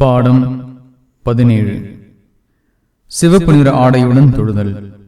பாடம் பதினேழு. சிவப்பு நிற ஆடையுடன் தொழுதல்.